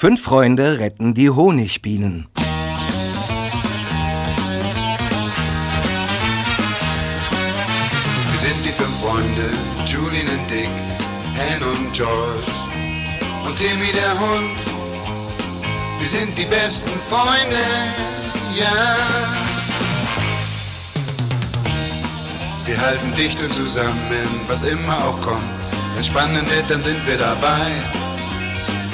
Fünf Freunde retten die Honigbienen. Wir sind die fünf Freunde, Julian und Dick, Anne und George und Timmy der Hund. Wir sind die besten Freunde, ja. Wir halten dicht und zusammen, was immer auch kommt. Wenn es spannend wird, dann sind wir dabei.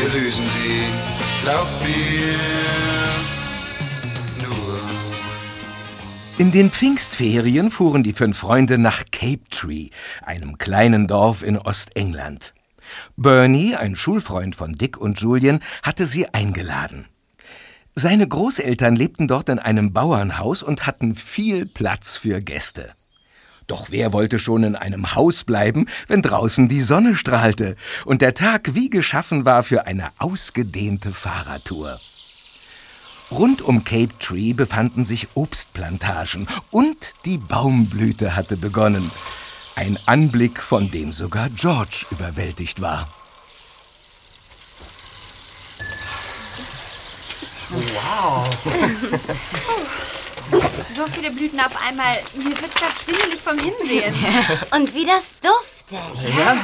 wir lösen sie, glaubt mir. In den Pfingstferien fuhren die fünf Freunde nach Cape Tree, einem kleinen Dorf in Ostengland. Bernie, ein Schulfreund von Dick und Julian, hatte sie eingeladen. Seine Großeltern lebten dort in einem Bauernhaus und hatten viel Platz für Gäste. Doch wer wollte schon in einem Haus bleiben, wenn draußen die Sonne strahlte und der Tag wie geschaffen war für eine ausgedehnte Fahrradtour? Rund um Cape Tree befanden sich Obstplantagen und die Baumblüte hatte begonnen. Ein Anblick, von dem sogar George überwältigt war. So viele Blüten auf einmal. Mir wird grad schwindelig vom Hinsehen. Und wie das duftet. Ja,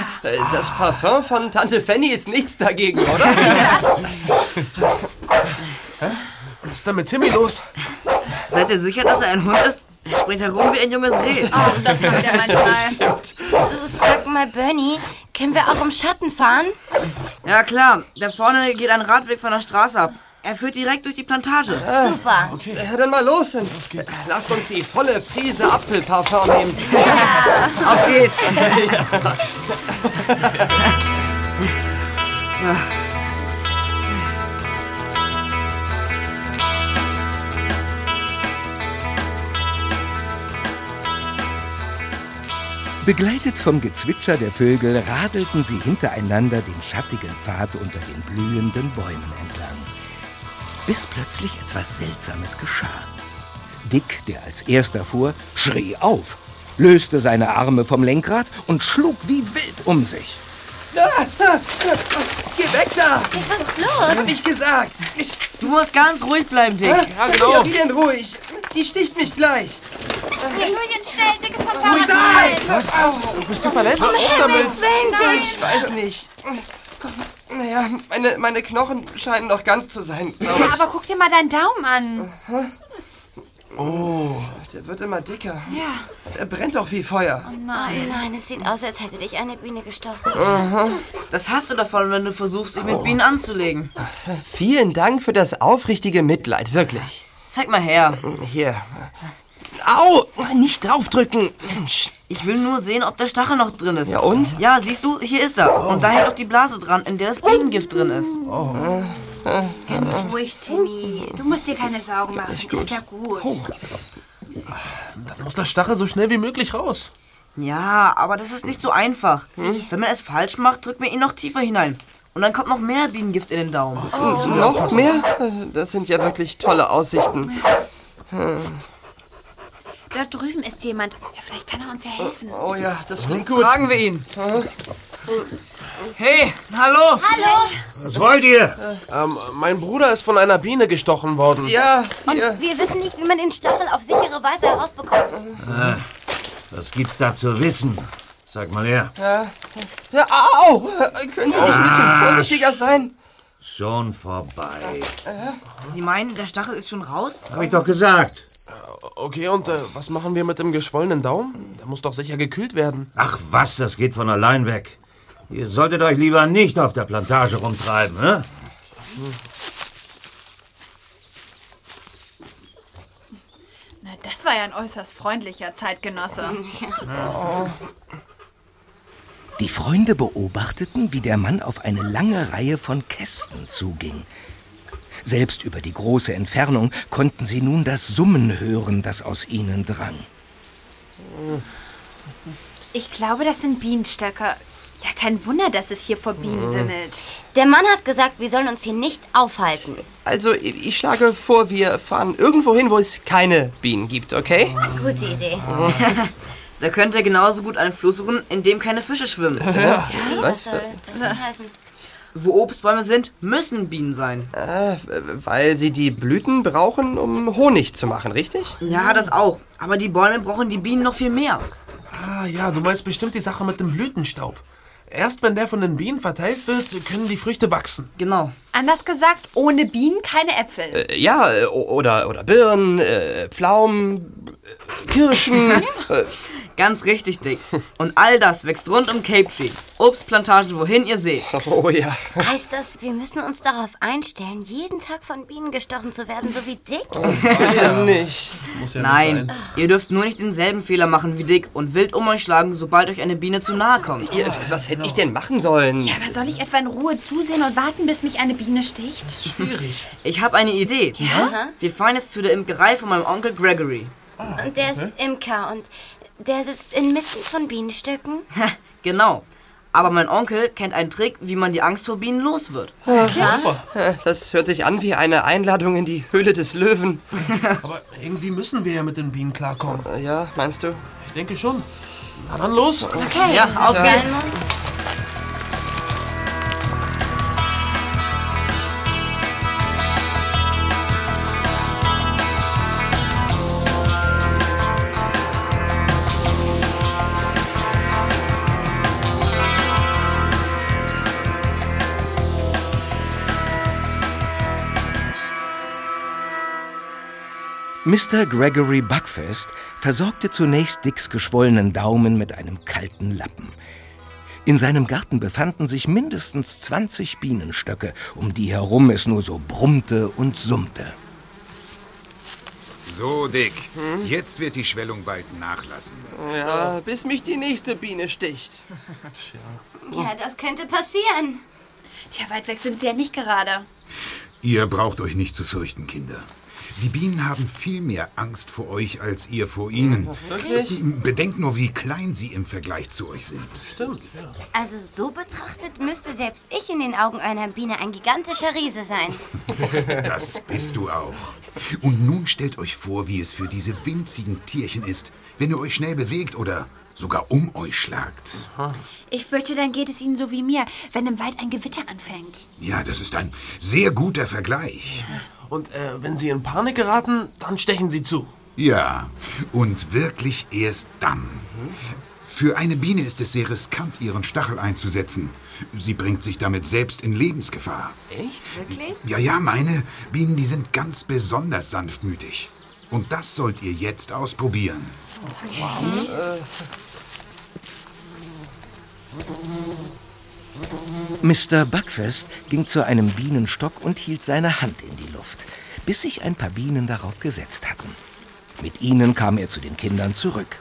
das Parfum von Tante Fanny ist nichts dagegen, oder? Was ist denn mit Timmy los? Seid ihr sicher, dass er ein Hund ist? Er springt herum wie ein junges Reh. Oh, das macht er manchmal. Du sag mal, Bernie, können wir auch im Schatten fahren? Ja klar, da vorne geht ein Radweg von der Straße ab. Er führt direkt durch die Plantage. Super. Ja, dann mal los. Los geht's. Lasst uns die volle Prise Apfelparfum nehmen. Auf geht's. Begleitet vom Gezwitscher der Vögel radelten sie hintereinander den schattigen Pfad unter den blühenden Bäumen entlang. Bis plötzlich etwas Seltsames geschah. Dick, der als erster fuhr, schrie auf, löste seine Arme vom Lenkrad und schlug wie wild um sich. Geh weg da! Was ist Hab los? ich gesagt. Ich, Du musst ganz ruhig bleiben, Dick. ja, genau. Wie denn ruhig? Die sticht mich gleich. Julian, schnell, Dicke vom Fahrrad fallen. Was? Bist du verletzt? Ich weiß nicht. Naja, meine, meine Knochen scheinen noch ganz zu sein, Ja, aber guck dir mal deinen Daumen an. Der wird immer dicker. Ja. Der brennt doch wie Feuer. Nein, nein, es sieht aus, als hätte dich eine Biene gestochen. Das hast du davon, wenn du versuchst, dich mit Bienen anzulegen. Vielen Dank für das aufrichtige Mitleid, wirklich. Zeig mal her. Hier. Au! Nicht draufdrücken. Mensch. Ich will nur sehen, ob der Stachel noch drin ist. Ja, und? Ja, siehst du, hier ist er. Und da hängt auch die Blase dran, in der das Bienengift drin ist. Ganz ruhig, Timmy. Du musst dir keine Sorgen machen. Ist ja gut. Dann muss der Stachel so schnell wie möglich raus. Ja, aber das ist nicht so einfach. Wenn man es falsch macht, drückt man ihn noch tiefer hinein. Und dann kommt noch mehr Bienengift in den Daumen. Noch mehr? Das sind ja wirklich tolle Aussichten. Da drüben ist jemand. Ja, vielleicht kann er uns ja helfen. Oh ja, das klingt gut. Fragen wir ihn. Hey, hallo. Was wollt ihr? Ähm, mein Bruder ist von einer Biene gestochen worden. Ja, Und hier. wir wissen nicht, wie man den Stachel auf sichere Weise herausbekommt. Was gibt's da zu wissen? Sag mal her. Ja, au! Können Sie nicht ein bisschen vorsichtiger sein? Schon vorbei. Sie meinen, der Stachel ist schon raus? Hab ich doch gesagt. Okay, und äh, was machen wir mit dem geschwollenen Daumen? Der muss doch sicher gekühlt werden. Ach was, das geht von allein weg. Ihr solltet euch lieber nicht auf der Plantage rumtreiben, hä? Na, das war ja ein äußerst freundlicher Zeitgenosse. Die Freunde beobachteten, wie der Mann auf eine lange Reihe von Kästen zuging. Selbst über die große Entfernung konnten sie nun das Summen hören, das aus ihnen drang. Ich glaube, das sind Bienenstöcke. Ja, kein Wunder, dass es hier vor Bienen wimmelt. Der Mann hat gesagt, wir sollen uns hier nicht aufhalten. Also, ich schlage vor, wir fahren irgendwo hin, wo es keine Bienen gibt, okay? Gute Idee. Da könnt ihr genauso gut einen Fluss suchen, in dem keine Fische schwimmen. Was Was? soll das denn heißen? Wo Obstbäume sind, müssen Bienen sein. Äh, weil sie die Blüten brauchen, um Honig zu machen, richtig? Ja, das auch. Aber die Bäume brauchen die Bienen noch viel mehr. Ah ja, du meinst bestimmt die Sache mit dem Blütenstaub. Erst wenn der von den Bienen verteilt wird, können die Früchte wachsen. Genau. Anders gesagt, ohne Bienen keine Äpfel. Äh, ja, oder, oder Birnen, äh, Pflaumen, Kirschen. äh, Ganz richtig, Dick. Und all das wächst rund um Cape Tree. Obstplantagen, wohin ihr seht. oh ja. Heißt das, wir müssen uns darauf einstellen, jeden Tag von Bienen gestochen zu werden, so wie Dick? Bitte nicht. Nein, ihr dürft nur nicht denselben Fehler machen wie Dick und wild um euch schlagen, sobald euch eine Biene zu nahe kommt. Ihr, was hätte ich denn machen sollen? Ja, aber soll ich etwa in Ruhe zusehen und warten, bis mich eine Biene sticht? Ich habe eine Idee. Aha. Wir fahren jetzt zu der Imkerei von meinem Onkel Gregory. Und der ist Imker und der sitzt inmitten von Bienenstöcken. Genau. Aber mein Onkel kennt einen Trick, wie man die Angst vor Bienen los wird. Äh, Das hört sich an wie eine Einladung in die Höhle des Löwen. Aber irgendwie müssen wir ja mit den Bienen klarkommen. Ja, meinst du? Ich denke schon. Na dann los. Okay. Ja, auf geht's. Mr. Gregory Buckfast versorgte zunächst Dicks geschwollenen Daumen mit einem kalten Lappen. In seinem Garten befanden sich mindestens 20 Bienenstöcke, um die herum es nur so brummte und summte. So, Dick. Jetzt wird die Schwellung bald nachlassen. Ja, bis mich die nächste Biene sticht. Ja, das könnte passieren. Ja, weit weg sind sie ja nicht gerade. Ihr braucht euch nicht zu fürchten, Kinder. Die Bienen haben viel mehr Angst vor euch als ihr vor ihnen. Wirklich? Bedenkt nur, wie klein sie im Vergleich zu euch sind. Stimmt, ja. Also so betrachtet müsste selbst ich in den Augen einer Biene ein gigantischer Riese sein. Das bist du auch. Und nun stellt euch vor, wie es für diese winzigen Tierchen ist, wenn ihr euch schnell bewegt oder sogar um euch schlagt. Ich fürchte, dann geht es ihnen so wie mir, wenn im Wald ein Gewitter anfängt. Ja, das ist ein sehr guter Vergleich. Und äh, wenn sie in Panik geraten, dann stechen sie zu. Ja, und wirklich erst dann. Für eine Biene ist es sehr riskant, ihren Stachel einzusetzen. Sie bringt sich damit selbst in Lebensgefahr. Echt? Wirklich? Ja, ja, meine Bienen, die sind ganz besonders sanftmütig. Und das sollt ihr jetzt ausprobieren. Mr. Buckfast ging zu einem Bienenstock und hielt seine Hand in die Luft, bis sich ein paar Bienen darauf gesetzt hatten. Mit ihnen kam er zu den Kindern zurück.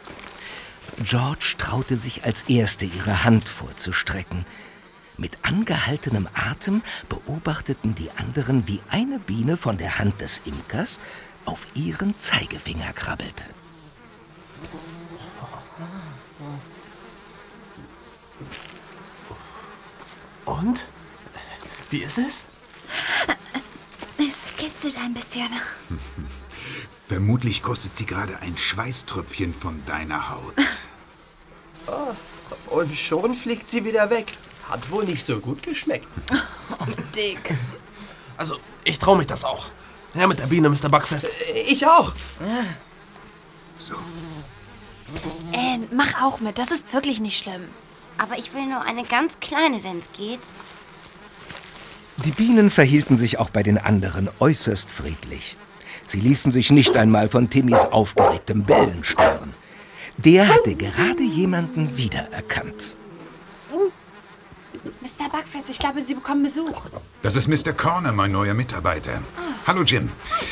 George traute sich als Erste, ihre Hand vorzustrecken. Mit angehaltenem Atem beobachteten die anderen, wie eine Biene von der Hand des Imkers auf ihren Zeigefinger krabbelte. Und? Wie ist es? Es kitzelt ein bisschen. Vermutlich kostet sie gerade ein Schweißtröpfchen von deiner Haut. Und schon fliegt sie wieder weg. Hat wohl nicht so gut geschmeckt. Dick. Also, ich traue mich das auch. Ja, mit der Biene, Mr. Buckfest. Äh, Ich auch. So. Anne, mach auch mit. Das ist wirklich nicht schlimm. Aber ich will nur eine ganz kleine, wenn's geht. Die Bienen verhielten sich auch bei den anderen äußerst friedlich. Sie ließen sich nicht einmal von Timmys aufgeregtem Bellen stören. Der hatte gerade jemanden wiedererkannt. Mr. Buckfast, ich glaube, Sie bekommen Besuch. Das ist Mr. Corner, mein neuer Mitarbeiter. Hallo Jim.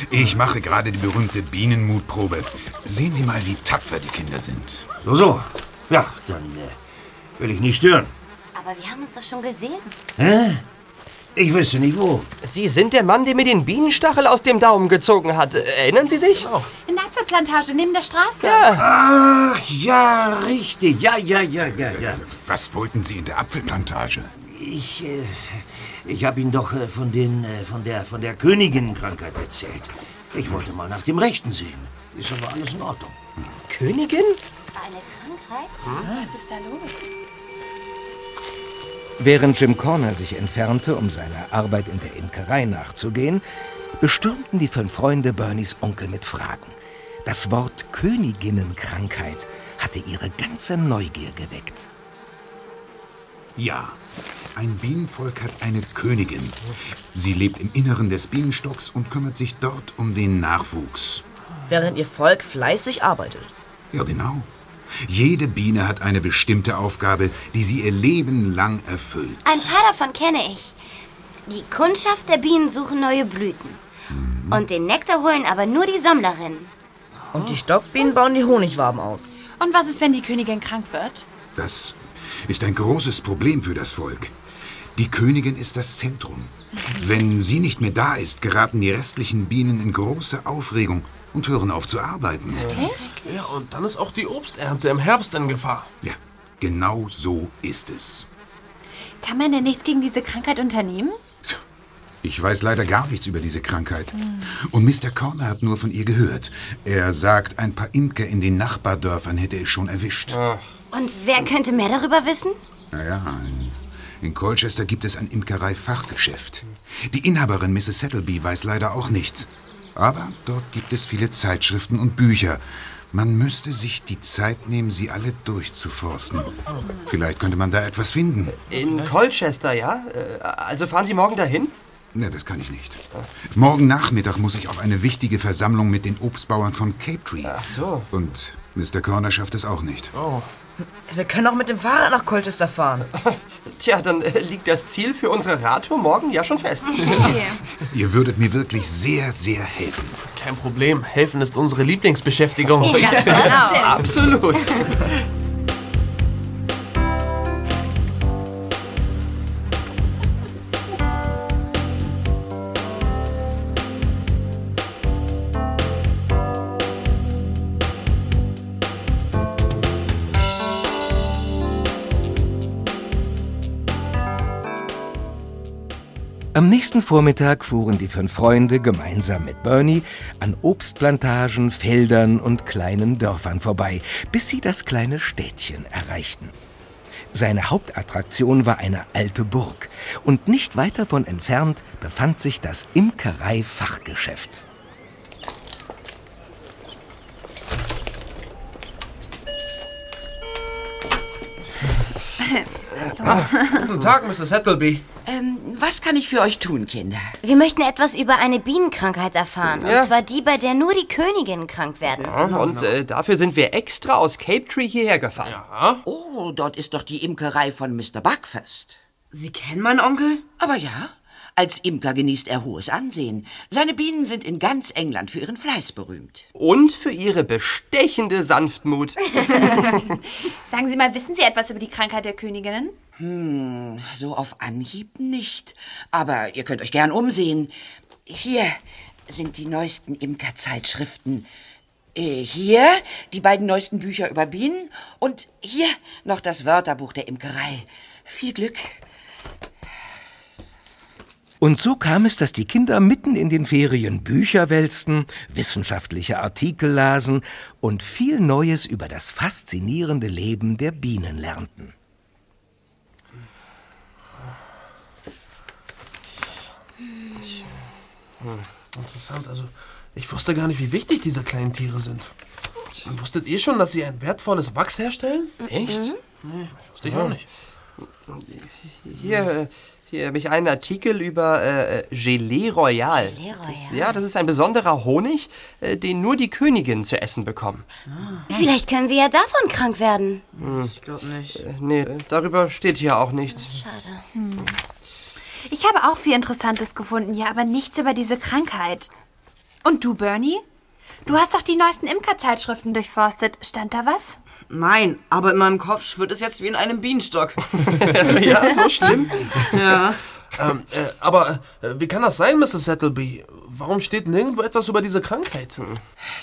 Ich mache gerade die berühmte Bienenmutprobe. Sehen Sie mal, wie tapfer die Kinder sind. So, so. Ja, dann äh, will ich nicht stören. Aber wir haben uns doch schon gesehen. Hä? Ich wüsste nicht wo. Sie sind der Mann, der mir den Bienenstachel aus dem Daumen gezogen hat. Erinnern Sie sich? In der Apfelplantage neben der Straße. Ach, ja, richtig. Ja, ja, ja, ja, ja. Was wollten Sie in der Apfelplantage? Ich, äh, ich habe Ihnen doch äh, von, den, äh, von der, von der Königinnenkrankheit erzählt. Ich wollte mal nach dem Rechten sehen. Ist aber alles in Ordnung. Königin? Eine Krankheit? Was ist da los? Während Jim Corner sich entfernte, um seiner Arbeit in der Imkerei nachzugehen, bestürmten die fünf Freunde Bernies Onkel mit Fragen. Das Wort Königinnenkrankheit hatte ihre ganze Neugier geweckt. Ja. Ein Bienenvolk hat eine Königin. Sie lebt im Inneren des Bienenstocks und kümmert sich dort um den Nachwuchs. Während ihr Volk fleißig arbeitet. Ja, genau. Jede Biene hat eine bestimmte Aufgabe, die sie ihr Leben lang erfüllt. Ein paar davon kenne ich. Die Kundschaft der Bienen suchen neue Blüten. Und den Nektar holen aber nur die Sammlerinnen. Und die Stockbienen bauen die Honigwaben aus. Und was ist, wenn die Königin krank wird? Das ist ein großes Problem für das Volk. Die Königin ist das Zentrum. Wenn sie nicht mehr da ist, geraten die restlichen Bienen in große Aufregung und hören auf zu arbeiten. Ja, und dann ist auch die Obsternte im Herbst in Gefahr. Ja, genau so ist es. Kann man denn nichts gegen diese Krankheit unternehmen? Ich weiß leider gar nichts über diese Krankheit. Und Mr. Corner hat nur von ihr gehört. Er sagt, ein paar Imker in den Nachbardörfern hätte es schon erwischt. Und wer könnte mehr darüber wissen? Naja, in, in Colchester gibt es ein Imkerei-Fachgeschäft. Die Inhaberin Mrs. Settleby weiß leider auch nichts. Aber dort gibt es viele Zeitschriften und Bücher. Man müsste sich die Zeit nehmen, sie alle durchzuforsten. Vielleicht könnte man da etwas finden. In Colchester, ja? Äh, Also fahren Sie morgen dahin? Ne, das kann ich nicht. Morgen Nachmittag muss ich auf eine wichtige Versammlung mit den Obstbauern von Cape Tree. Ach so. Und Mr. Corner schafft es auch nicht. Wir können auch mit dem Fahrrad nach Colchester fahren. Tja, dann äh, liegt das Ziel für unsere Radtour morgen ja schon fest. Ihr würdet mir wirklich sehr, sehr helfen. Kein Problem. Helfen ist unsere Lieblingsbeschäftigung. Absolut. Am nächsten Vormittag fuhren die fünf Freunde gemeinsam mit Bernie an Obstplantagen, Feldern und kleinen Dörfern vorbei, bis sie das kleine Städtchen erreichten. Seine Hauptattraktion war eine alte Burg und nicht weit davon entfernt befand sich das Imkerei-Fachgeschäft. Guten Tag, Mrs. Settleby. Ähm, was kann ich für euch tun, Kinder? Wir möchten etwas über eine Bienenkrankheit erfahren. Ja. Und zwar die, bei der nur die Königinnen krank werden. Und äh, dafür sind wir extra aus Cape Tree hierher gefahren. Oh, dort ist doch die Imkerei von Mr. Buckfast. Sie kennen meinen Onkel? Aber ja, als Imker genießt er hohes Ansehen. Seine Bienen sind in ganz England für ihren Fleiß berühmt. Und für ihre bestechende Sanftmut. Sagen Sie mal, wissen Sie etwas über die Krankheit der Königinnen? Hm, so auf Anhieb nicht. Aber ihr könnt euch gern umsehen. Hier sind die neuesten Imkerzeitschriften. Äh, Hier die beiden neuesten Bücher über Bienen und hier noch das Wörterbuch der Imkerei. Viel Glück. Und so kam es, dass die Kinder mitten in den Ferien Bücher wälzten, wissenschaftliche Artikel lasen und viel Neues über das faszinierende Leben der Bienen lernten. Interessant, also ich wusste gar nicht, wie wichtig diese kleinen Tiere sind. Wusstet ihr schon, dass sie ein wertvolles Wachs herstellen? Echt? Wusste ich auch nicht. Hier, hier habe ich einen Artikel über äh, Gelee Royal. Gelee Das, Royal. ja, das ist ein besonderer Honig, äh, den nur die Königinnen zu essen bekommen. Vielleicht können sie ja davon krank werden. Ich glaube nicht. Äh, nee, äh, darüber steht hier auch nichts. Schade. Ich habe auch viel Interessantes gefunden, ja, aber nichts über diese Krankheit. Und du, Bernie? Du hast doch die neuesten Imkerzeitschriften durchforstet. Stand da was? Nein, aber in meinem Kopf schwirrt es jetzt wie in einem Bienenstock. ja, so schlimm. ja. Ähm, äh, aber äh, wie kann das sein, Mrs. Settleby? Warum steht nirgendwo etwas über diese Krankheit?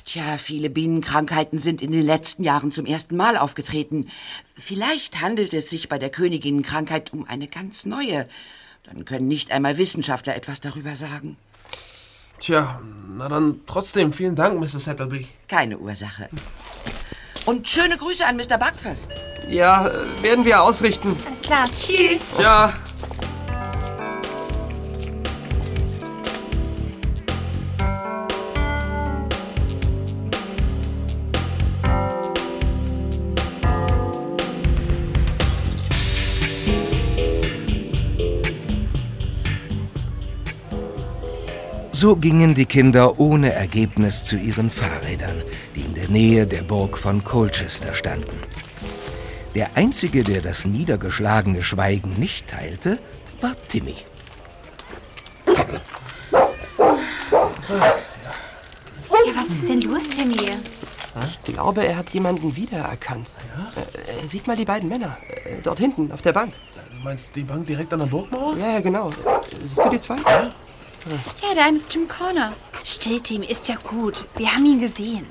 Tja, viele Bienenkrankheiten sind in den letzten Jahren zum ersten Mal aufgetreten. Vielleicht handelt es sich bei der Königinnenkrankheit um eine ganz neue. Dann können nicht einmal Wissenschaftler etwas darüber sagen. Tja, na dann trotzdem vielen Dank, Mrs. Settleby. Keine Ursache. Und schöne Grüße an Mr. Buckfast. Ja, äh, werden wir ausrichten. Alles klar. Tschüss. Ja. So gingen die Kinder ohne Ergebnis zu ihren Fahrrädern, die in der Nähe der Burg von Colchester standen. Der Einzige, der das niedergeschlagene Schweigen nicht teilte, war Timmy. Ja, was ist denn los, Timmy? Ich glaube, er hat jemanden wiedererkannt. Äh, äh, Sieht mal die beiden Männer. äh, Dort hinten, auf der Bank. Du meinst die Bank direkt an der Burgmauer? Ja, ja, genau. Siehst du die zwei? Ja, der eine ist Jim Corner. Still, Tim, ist ja gut. Wir haben ihn gesehen.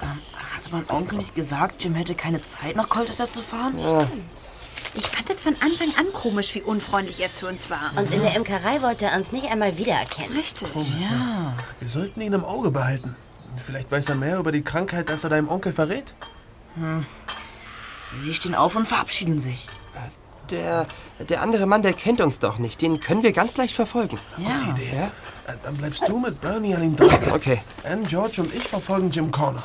Hatte mein Onkel nicht gesagt, Jim hätte keine Zeit, nach Colchester zu fahren? Ich fand es von Anfang an komisch, wie unfreundlich er zu uns war. Und in der Imkerei wollte er uns nicht einmal wiedererkennen. Richtig. Ja. Wir sollten ihn im Auge behalten. Vielleicht weiß er mehr über die Krankheit, als er deinem Onkel verrät. Sie stehen auf und verabschieden sich. Der, der andere Mann, der kennt uns doch nicht. Den können wir ganz leicht verfolgen. Ja. Die Idee. Äh, Dann bleibst du mit Bernie an ihm dran. Okay. Anne, George und ich verfolgen Jim Corner.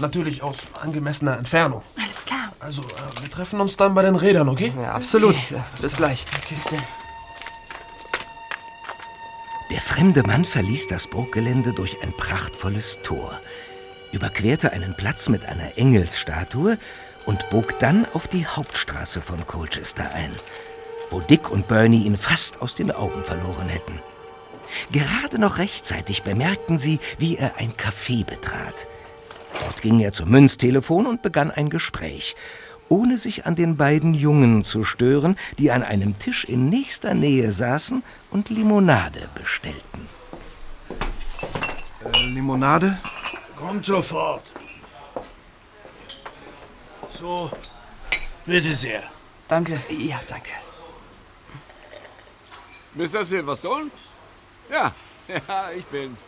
Natürlich aus angemessener Entfernung. Alles klar. Also, äh, wir treffen uns dann bei den Rädern, okay? Ja, absolut. Ja, bis gleich. Bis denn. Der fremde Mann verließ das Burggelände durch ein prachtvolles Tor, überquerte einen Platz mit einer Engelsstatue und bog dann auf die Hauptstraße von Colchester ein, wo Dick und Bernie ihn fast aus den Augen verloren hätten. Gerade noch rechtzeitig bemerkten sie, wie er ein Café betrat. Dort ging er zum Münztelefon und begann ein Gespräch, ohne sich an den beiden Jungen zu stören, die an einem Tisch in nächster Nähe saßen und Limonade bestellten. Äh, Limonade? Kommt sofort. So, bitte sehr. Danke. Ja, danke. Mr. Silverstone? Ja, ja, ich bin's.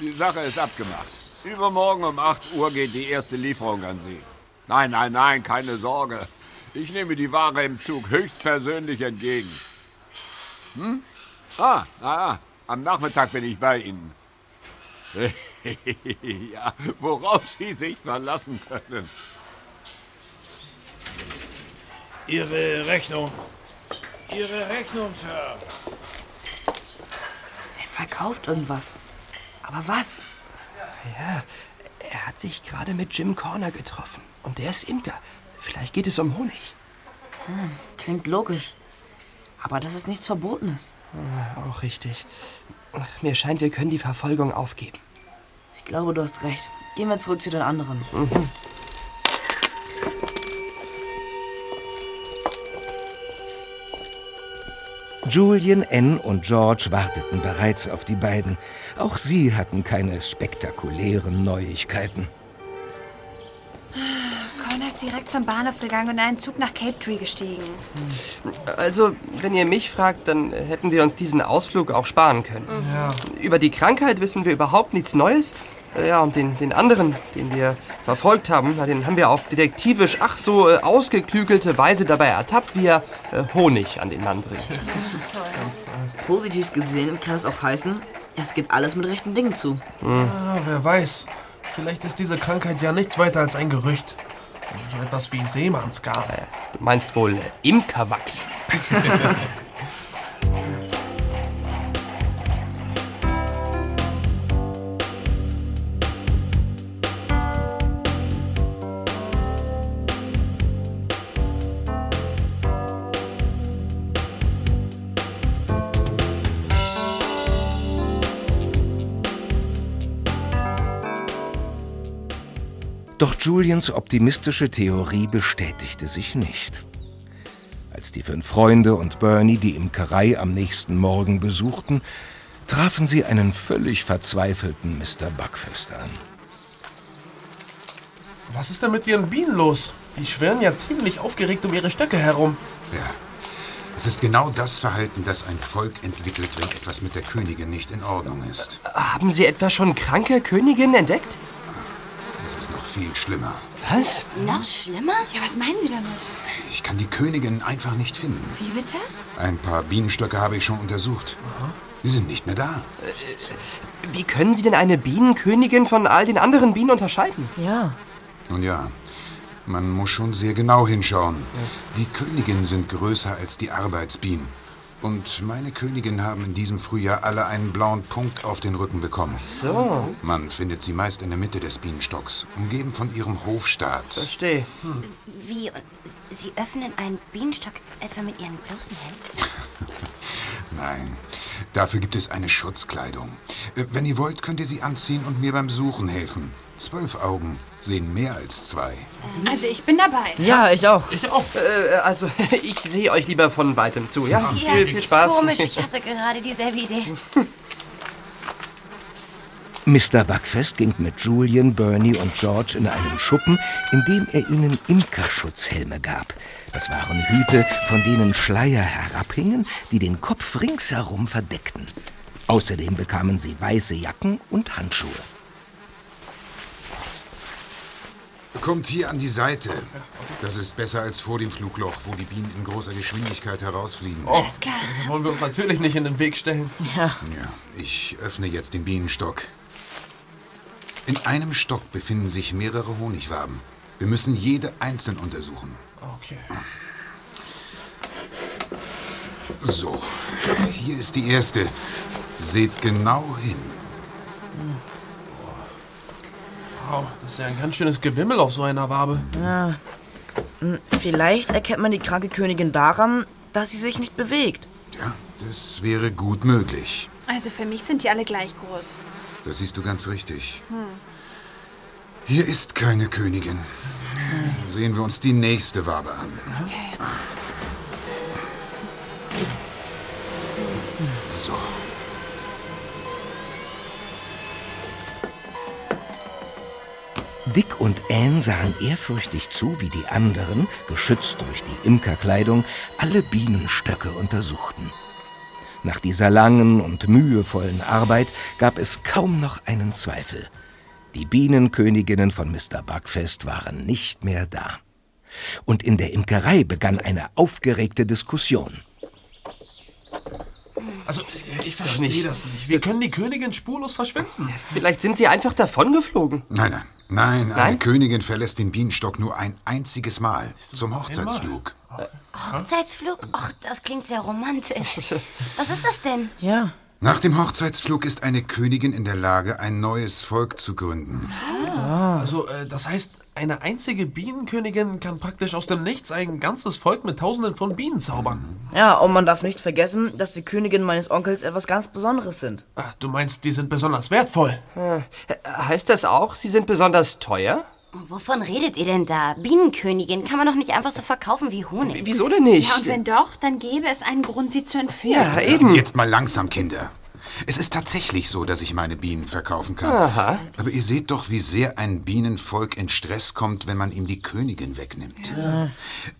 Die Sache ist abgemacht. Übermorgen um 8 Uhr geht die erste Lieferung an Sie. Nein, nein, nein, keine Sorge. Ich nehme die Ware im Zug höchstpersönlich entgegen. Hm? Ah, ah, am Nachmittag bin ich bei Ihnen. ja, worauf Sie sich verlassen können. Ihre Rechnung. Ihre Rechnung, Sir. Er verkauft irgendwas. Aber was? Ja, er hat sich gerade mit Jim Corner getroffen. Und der ist Imker. Vielleicht geht es um Honig. Hm, klingt logisch. Aber das ist nichts Verbotenes. Ja, auch richtig. Mir scheint, wir können die Verfolgung aufgeben. Ich glaube, du hast recht. Gehen wir zurück zu den anderen. Mhm. Julian, Anne und George warteten bereits auf die beiden. Auch sie hatten keine spektakulären Neuigkeiten. Connor ist direkt zum Bahnhof gegangen und in einen Zug nach Cape Tree gestiegen. Also, wenn ihr mich fragt, dann hätten wir uns diesen Ausflug auch sparen können. Ja. Über die Krankheit wissen wir überhaupt nichts Neues. Äh, Ja, und den, den anderen, den wir verfolgt haben, den haben wir auf detektivisch, ach so äh, ausgeklügelte Weise dabei ertappt, wie er äh, Honig an den Mann bringt. Positiv gesehen kann es auch heißen, es geht alles mit rechten Dingen zu. Ah, wer weiß. Vielleicht ist diese Krankheit ja nichts weiter als ein Gerücht. So etwas wie Seemannsgarn. Du meinst wohl äh, Imkerwachs. Doch Julians optimistische Theorie bestätigte sich nicht. Als die fünf Freunde und Bernie die Imkerei am nächsten Morgen besuchten, trafen sie einen völlig verzweifelten Mr. Buckfast an. Was ist denn mit ihren Bienen los? Die schwirren ja ziemlich aufgeregt um ihre Stöcke herum. Ja. Es ist genau das Verhalten, das ein Volk entwickelt, wenn etwas mit der Königin nicht in Ordnung ist. Haben Sie etwa schon kranke Königinnen entdeckt? Viel schlimmer. Was? Noch schlimmer? Ja, was meinen Sie damit? Ich kann die Königin einfach nicht finden. Wie bitte? Ein paar Bienenstöcke habe ich schon untersucht. Sie sind nicht mehr da. Wie können Sie denn eine Bienenkönigin von all den anderen Bienen unterscheiden? Ja. Nun ja, man muss schon sehr genau hinschauen. Die Königinnen sind größer als die Arbeitsbienen. Und meine Königinnen haben in diesem Frühjahr alle einen blauen Punkt auf den Rücken bekommen. So, Man findet sie meist in der Mitte des Bienenstocks, umgeben von ihrem Hofstaat. verstehe. Wie? Und Sie öffnen einen Bienenstock etwa mit Ihren bloßen Händen? Nein, dafür gibt es eine Schutzkleidung. Äh, Wenn ihr wollt, könnt ihr sie anziehen und mir beim Suchen helfen. Zwölf Augen sehen mehr als zwei. Also ich bin dabei. Ja, ich auch. Ich auch. Äh, also, ich sehe euch lieber von weitem zu, ja? Ja, viel, viel Spaß. Komisch, ich hatte gerade dieselbe Idee. Mr. Buckfast ging mit Julian, Bernie und George in einen Schuppen, in dem er ihnen Imkerschutzhelme gab. Das waren Hüte, von denen Schleier herabhingen, die den Kopf ringsherum verdeckten. Außerdem bekamen sie weiße Jacken und Handschuhe. Kommt hier an die Seite. Das ist besser als vor dem Flugloch, wo die Bienen in großer Geschwindigkeit herausfliegen. Alles klar. Da wollen wir uns natürlich nicht in den Weg stellen. Ja, ich öffne jetzt den Bienenstock. In einem Stock befinden sich mehrere Honigwaben. Wir müssen jede einzeln untersuchen. Okay. So, hier ist die erste. Seht genau hin. Wow, das ist ja ein ganz schönes Gewimmel auf so einer Wabe. Hm, Vielleicht erkennt man die kranke Königin daran, dass sie sich nicht bewegt. Ja, das wäre gut möglich. Also für mich sind die alle gleich groß. Das siehst du ganz richtig. Hier ist keine Königin. Sehen wir uns die nächste Wabe an. So. Dick und Anne sahen ehrfürchtig zu, wie die anderen, geschützt durch die Imkerkleidung, alle Bienenstöcke untersuchten. Nach dieser langen und mühevollen Arbeit gab es kaum noch einen Zweifel. Die Bienenköniginnen von Mr. Buckfest waren nicht mehr da. Und in der Imkerei begann eine aufgeregte Diskussion. Also, ich verstehe das nicht. Wir können die Königin spurlos verschwinden. Vielleicht sind sie einfach davongeflogen. Nein, nein. Nein, eine Nein? Königin verlässt den Bienenstock nur ein einziges Mal. Zum Hochzeitsflug. Hochzeitsflug? Ach, das klingt sehr romantisch. Was ist das denn? Ja. Nach dem Hochzeitsflug ist eine Königin in der Lage, ein neues Volk zu gründen. Also, äh, das heißt, eine einzige Bienenkönigin kann praktisch aus dem Nichts ein ganzes Volk mit Tausenden von Bienen zaubern. Ja, und man darf nicht vergessen, dass die Königinnen meines Onkels etwas ganz Besonderes sind. Ah, du meinst, die sind besonders wertvoll? Äh, Heißt das auch, sie sind besonders teuer? Wovon redet ihr denn da? Bienenkönigin kann man doch nicht einfach so verkaufen wie Honig. Wieso denn nicht? Ja, und wenn doch, dann gäbe es einen Grund, sie zu entführen. Ja, eben. Jetzt mal langsam, Kinder. Es ist tatsächlich so, dass ich meine Bienen verkaufen kann. Aha. Aber ihr seht doch, wie sehr ein Bienenvolk in Stress kommt, wenn man ihm die Königin wegnimmt.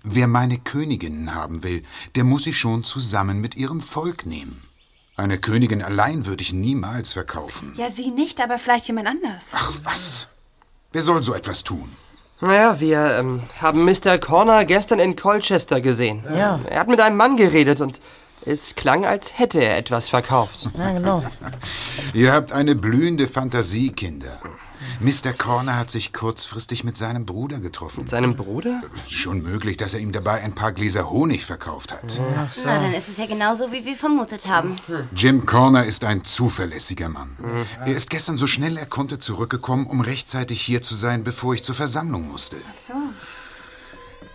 Wer meine Königinnen haben will, der muss sie schon zusammen mit ihrem Volk nehmen. Eine Königin allein würde ich niemals verkaufen. Ja, sie nicht, aber vielleicht jemand anders. Ach was? Wer soll so etwas tun? Naja, wir ähm, haben Mr. Corner gestern in Colchester gesehen. Ja. Er hat mit einem Mann geredet und es klang, als hätte er etwas verkauft. Ja, genau. Ihr habt eine blühende Fantasie, Kinder. Mr. Corner hat sich kurzfristig mit seinem Bruder getroffen. Seinem Bruder? Schon möglich, dass er ihm dabei ein paar Gläser Honig verkauft hat. Na, dann ist es ja genauso, wie wir vermutet haben. Jim Corner ist ein zuverlässiger Mann. Er ist gestern so schnell er konnte zurückgekommen, um rechtzeitig hier zu sein, bevor ich zur Versammlung musste. So.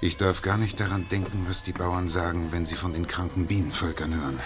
Ich darf gar nicht daran denken, was die Bauern sagen, wenn sie von den kranken Bienenvölkern hören.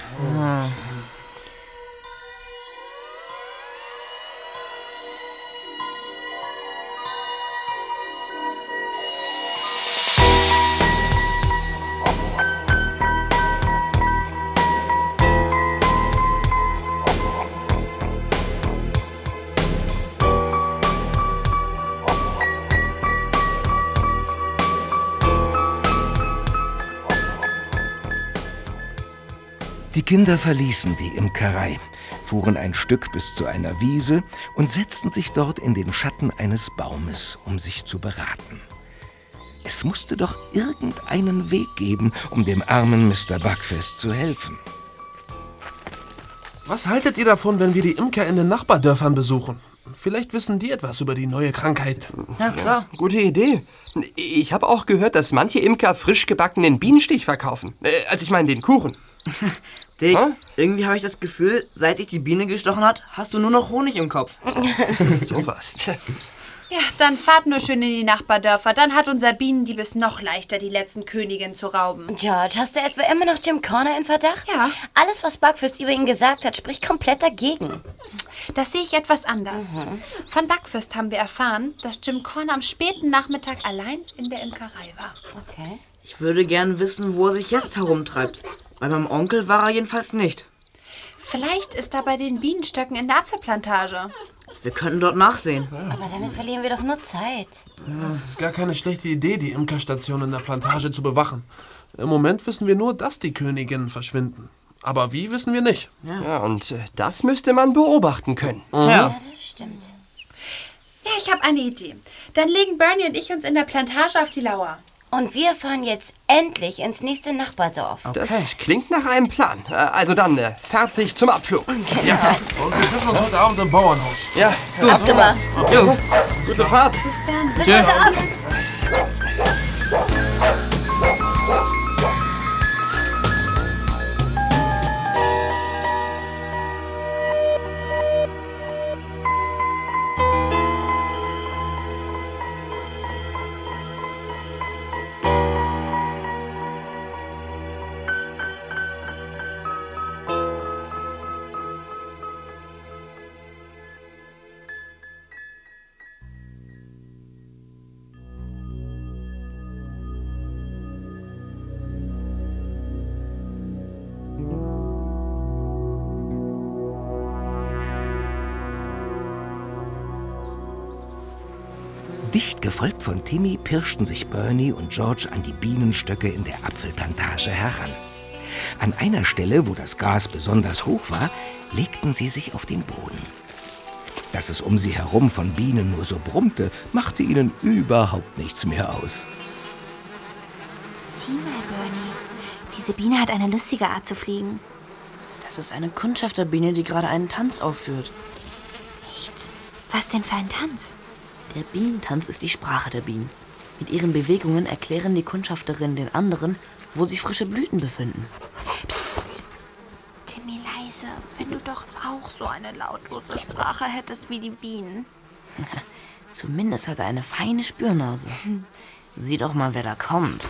Die Kinder verließen die Imkerei, fuhren ein Stück bis zu einer Wiese und setzten sich dort in den Schatten eines Baumes, um sich zu beraten. Es musste doch irgendeinen Weg geben, um dem armen Mr. Buckfist zu helfen. Was haltet ihr davon, wenn wir die Imker in den Nachbardörfern besuchen? Vielleicht wissen die etwas über die neue Krankheit. Ja, klar. Gute Idee. Ich habe auch gehört, dass manche Imker frisch gebackenen Bienenstich verkaufen. Äh, also ich meine den Kuchen. Dick, Hä? irgendwie habe ich das Gefühl, seit dich die Biene gestochen hat, hast du nur noch Honig im Kopf. Sowas. Tja. Ja, dann fahrt nur schön in die Nachbardörfer. Dann hat unser Bienendieb es noch leichter, die letzten Königinnen zu rauben. George, hast du etwa immer noch Jim Corner in Verdacht? Ja. Alles, was Buckfist über ihn gesagt hat, spricht komplett dagegen. Das sehe ich etwas anders. Von Backfist haben wir erfahren, dass Jim Corner am späten Nachmittag allein in der Imkerei war. Okay. Ich würde gern wissen, wo er sich jetzt herumtreibt. Bei meinem Onkel war er jedenfalls nicht. Vielleicht ist er bei den Bienenstöcken in der Apfelplantage. Wir könnten dort nachsehen. Aber damit verlieren wir doch nur Zeit. Es ist gar keine schlechte Idee, die Imkerstation in der Plantage zu bewachen. Im Moment wissen wir nur, dass die Königinnen verschwinden. Aber wie, wissen wir nicht. Ja, und äh, das müsste man beobachten können. Ja. Das stimmt. Ja, ich habe eine Idee. Dann legen Bernie und ich uns in der Plantage auf die Lauer. Und wir fahren jetzt endlich ins nächste Nachbardorf. Das klingt nach einem Plan. Äh, Also dann, äh, fertig zum Abflug. Ja. Und wir treffen uns heute Abend im Bauernhaus. Ja, Abgemacht. Jo, gute Fahrt. Bis dann. Bis heute Abend. Gefolgt von Timmy pirschten sich Bernie und George an die Bienenstöcke in der Apfelplantage heran. An einer Stelle, wo das Gras besonders hoch war, legten sie sich auf den Boden. Dass es um sie herum von Bienen nur so brummte, machte ihnen überhaupt nichts mehr aus. Sieh mal, Bernie. Diese Biene hat eine lustige Art zu fliegen. Das ist eine Kundschafterbiene, die gerade einen Tanz aufführt. Was denn für ein Tanz? Der Bienentanz ist die Sprache der Bienen. Mit ihren Bewegungen erklären die Kundschafterinnen den anderen, wo sich frische Blüten befinden. Timmy, leise, wenn du doch auch so eine lautlose Sprache hättest wie die Bienen. Zumindest hat er eine feine Spürnase. Sieh doch mal, wer da kommt.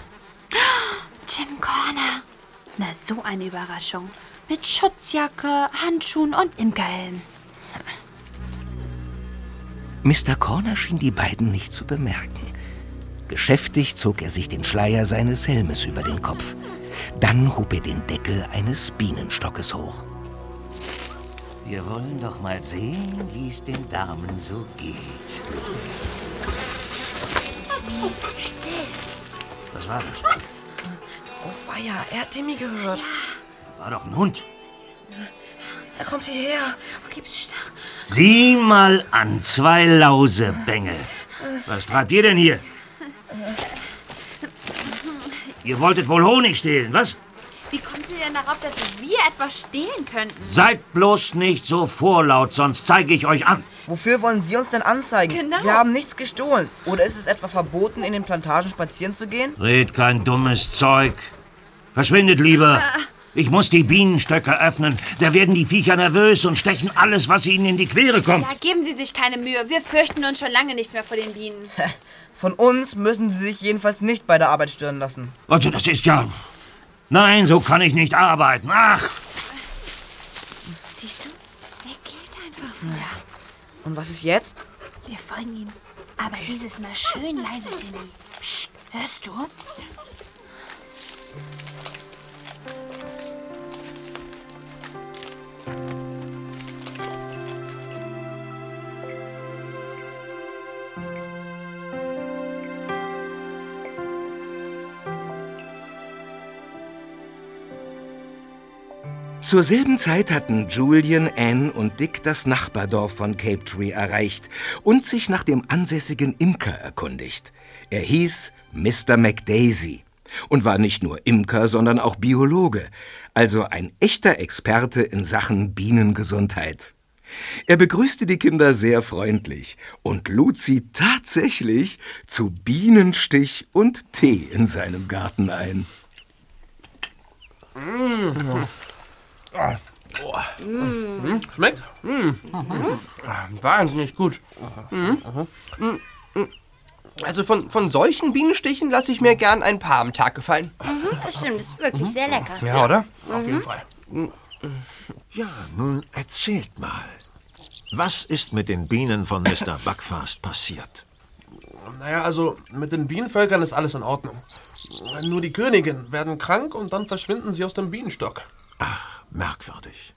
Jim Corner. Na, so eine Überraschung. Mit Schutzjacke, Handschuhen und Imkerhelm. Mr. Corner schien die beiden nicht zu bemerken. Geschäftig zog er sich den Schleier seines Helmes über den Kopf. Dann hob er den Deckel eines Bienenstockes hoch. Wir wollen doch mal sehen, wie es den Damen so geht. Still. Was war das? Oh weia, er hat Timmy gehört. War doch ein Hund. Er kommt hierher. Okay, bist stark. Sieh mal an, zwei Lausebengel. Was treibt ihr denn hier? Ihr wolltet wohl Honig stehlen, was? Wie kommen Sie denn darauf, dass wir etwas stehlen könnten? Seid bloß nicht so vorlaut, sonst zeige ich euch an. Wofür wollen Sie uns denn anzeigen? Genau. Wir haben nichts gestohlen. Oder ist es etwa verboten, in den Plantagen spazieren zu gehen? Red kein dummes Zeug. Verschwindet lieber. Ich muss die Bienenstöcke öffnen. Da werden die Viecher nervös und stechen alles, was ihnen in die Quere kommt. Ja, geben Sie sich keine Mühe. Wir fürchten uns schon lange nicht mehr vor den Bienen. Von uns müssen Sie sich jedenfalls nicht bei der Arbeit stören lassen. Also, das ist ja... Nein, so kann ich nicht arbeiten. Ach, Siehst du? Er geht einfach wieder. Und was ist jetzt? Wir folgen ihm. Aber dieses Mal schön leise, Timmy. Psst, hörst du? Zur selben Zeit hatten Julian, Anne und Dick das Nachbardorf von Cape Tree erreicht und sich nach dem ansässigen Imker erkundigt. Er hieß Mr. McDaisy und war nicht nur Imker, sondern auch Biologe, also ein echter Experte in Sachen Bienengesundheit. Er begrüßte die Kinder sehr freundlich und lud sie tatsächlich zu Bienenstich und Tee in seinem Garten ein. Mmh. Ah. Mmh. Schmeckt? Mmh. Wahnsinnig gut. Also von, von solchen Bienenstichen lasse ich mir gern ein paar am Tag gefallen. Mhm, das stimmt, das ist wirklich sehr lecker. Ja, oder? Auf jeden Fall. Ja, nun erzählt mal. Was ist mit den Bienen von Mr. Buckfast passiert? Naja, also mit den Bienenvölkern ist alles in Ordnung. Nur die Königin werden krank und dann verschwinden sie aus dem Bienenstock. Ach, merkwürdig.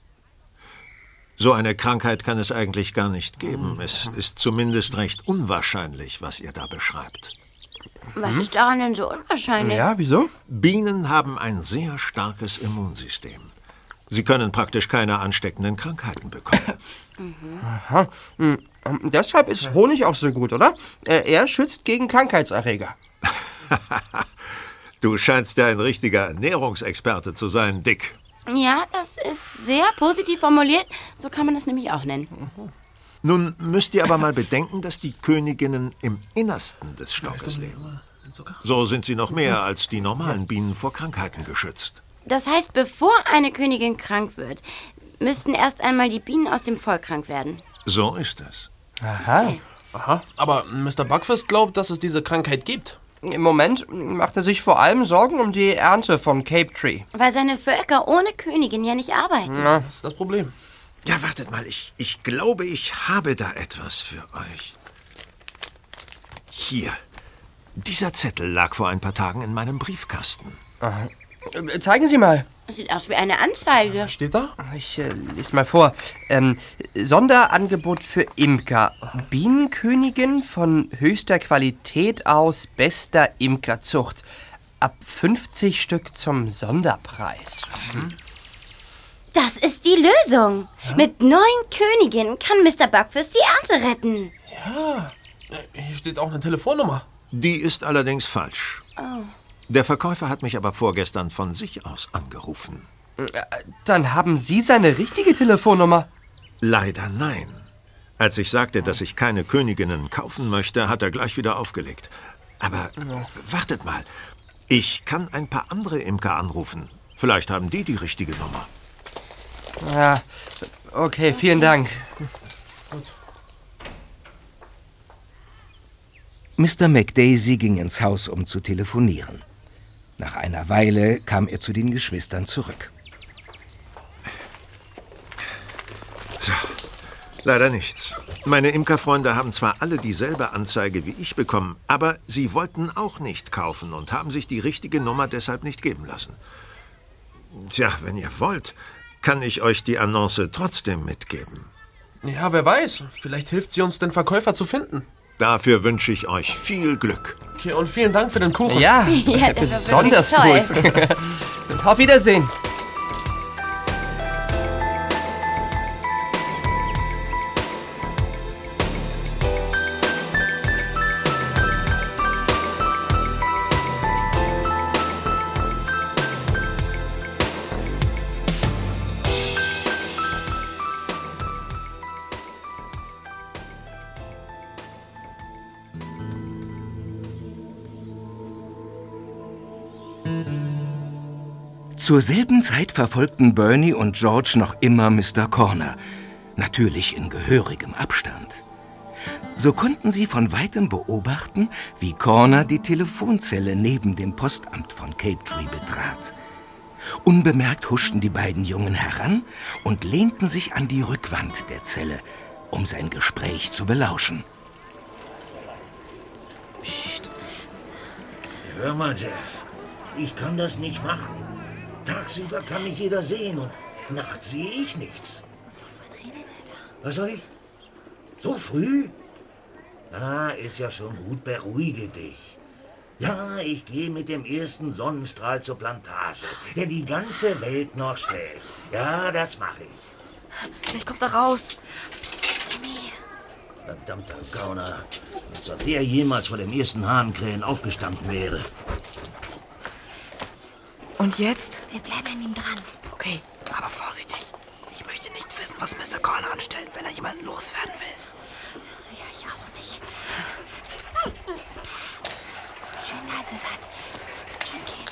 So eine Krankheit kann es eigentlich gar nicht geben. Es ist zumindest recht unwahrscheinlich, was ihr da beschreibt. Was ist daran denn so unwahrscheinlich? Ja, wieso? Bienen haben ein sehr starkes Immunsystem. Sie können praktisch keine ansteckenden Krankheiten bekommen. Aha. Hm, ähm, Deshalb ist Honig auch so gut, oder? Äh, Er schützt gegen Krankheitserreger. Du scheinst ja ein richtiger Ernährungsexperte zu sein, Dick. Ja, das ist sehr positiv formuliert. So kann man das nämlich auch nennen. Nun müsst ihr aber mal bedenken, dass die Königinnen im Innersten des Stockes leben. So sind sie noch mehr als die normalen Bienen vor Krankheiten geschützt. Das heißt, bevor eine Königin krank wird, müssten erst einmal die Bienen aus dem Volk krank werden. So ist es. Aha. Aha, aber Mr. Buckfist glaubt, dass es diese Krankheit gibt. Im Moment macht er sich vor allem Sorgen um die Ernte von Cape Tree. Weil seine Völker ohne Königin ja nicht arbeiten. Ja. Das ist das Problem. Ja, wartet mal, ich, ich glaube, ich habe da etwas für euch. Hier. Dieser Zettel lag vor ein paar Tagen in meinem Briefkasten. Äh, Zeigen Sie mal. Sieht aus wie eine Anzeige. Steht da? Ich äh, lese mal vor. Ähm, Sonderangebot für Imker. Bienenkönigin von höchster Qualität aus bester Imkerzucht. Ab 50 Stück zum Sonderpreis. Das ist die Lösung. Mit neun Königinnen kann Mr. Buckfist die Ernte retten. Ja. Äh, Hier steht auch eine Telefonnummer. Die ist allerdings falsch. Oh. Der Verkäufer hat mich aber vorgestern von sich aus angerufen. Äh, Dann haben Sie seine richtige Telefonnummer. Leider nein. Als ich sagte, dass ich keine Königinnen kaufen möchte, hat er gleich wieder aufgelegt. Aber wartet mal. Ich kann ein paar andere Imker anrufen. Vielleicht haben die die richtige Nummer. Ja, okay, vielen Dank. Mr. McDaisy ging ins Haus, um zu telefonieren. Nach einer Weile kam er zu den Geschwistern zurück. So, leider nichts. Meine Imkerfreunde haben zwar alle dieselbe Anzeige wie ich bekommen, aber sie wollten auch nicht kaufen und haben sich die richtige Nummer deshalb nicht geben lassen. Tja, wenn ihr wollt, kann ich euch die Annonce trotzdem mitgeben. Ja, wer weiß. Vielleicht hilft sie uns, den Verkäufer zu finden. Dafür wünsche ich euch viel Glück. Okay, und vielen Dank für den Kuchen. Ja, Ja, besonders gut. Auf Wiedersehen. Zur selben Zeit verfolgten Bernie und George noch immer Mr. Corner, natürlich in gehörigem Abstand. So konnten sie von weitem beobachten, wie Corner die Telefonzelle neben dem Postamt von Cape Tree betrat. Unbemerkt huschten die beiden Jungen heran und lehnten sich an die Rückwand der Zelle, um sein Gespräch zu belauschen. Hör mal, Jeff. Ich kann das nicht machen. Tagsüber kann mich jeder sehen und nachts sehe ich nichts. Was soll ich? So früh? Ah, ist ja schon gut. Beruhige dich. Ja, ich gehe mit dem ersten Sonnenstrahl zur Plantage, der die ganze Welt noch schläft. Ja, das mache ich. Vielleicht kommt er raus. Verdammter Gauner. Als ob der jemals vor dem ersten Hahnkrähen aufgestanden wäre. Und jetzt? Wir bleiben an ihm dran. Okay, aber vorsichtig. Ich möchte nicht wissen, was Mr. Corner anstellt, wenn er jemanden loswerden will. Ja, ich auch nicht. Psst. Schön leise sein. Wird schon gehen.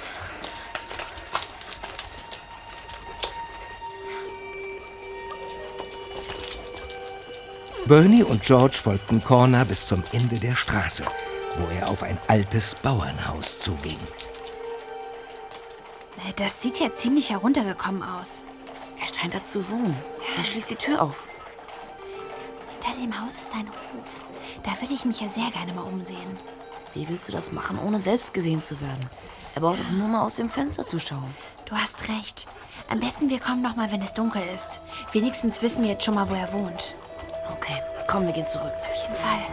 Bernie und George folgten Corner bis zum Ende der Straße, wo er auf ein altes Bauernhaus zuging. Äh, Das sieht ja ziemlich heruntergekommen aus. Er scheint da zu wohnen. Er schließt die Tür auf. Hinter dem Haus ist ein Hof. Da will ich mich ja sehr gerne mal umsehen. Wie willst du das machen, ohne selbst gesehen zu werden? Er braucht doch nur mal aus dem Fenster zu schauen. Du hast recht. Am besten wir kommen noch mal, wenn es dunkel ist. Wenigstens wissen wir jetzt schon mal, wo er wohnt. Okay, komm, wir gehen zurück. Auf jeden Fall.